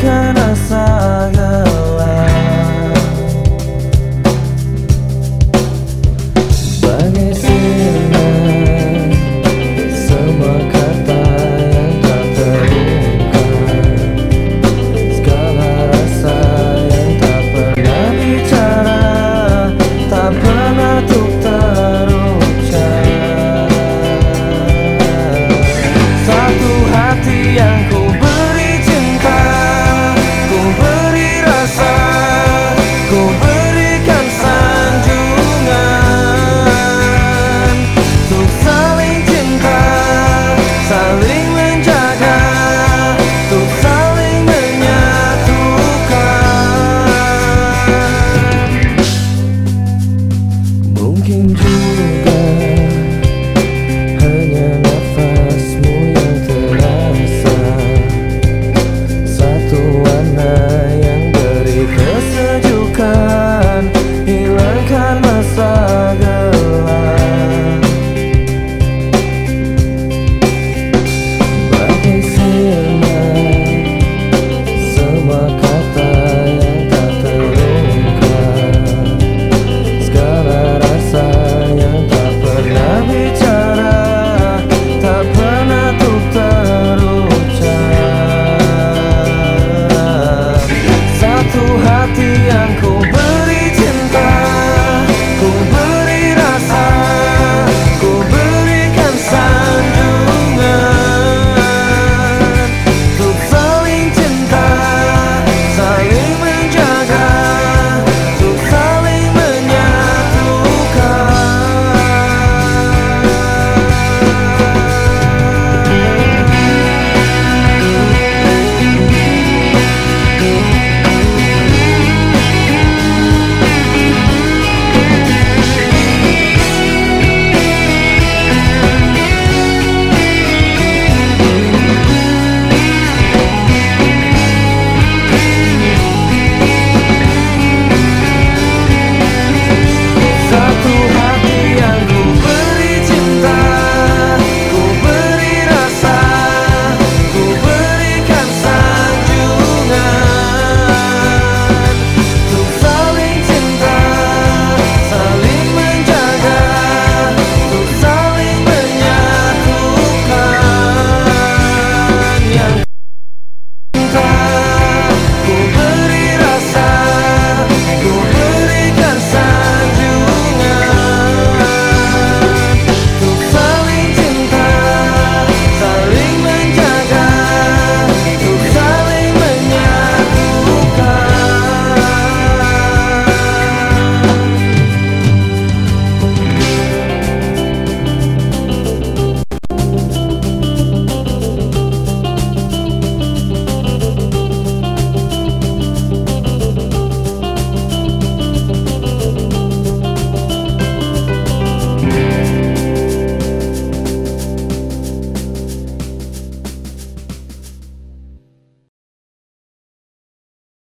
can't. 停止。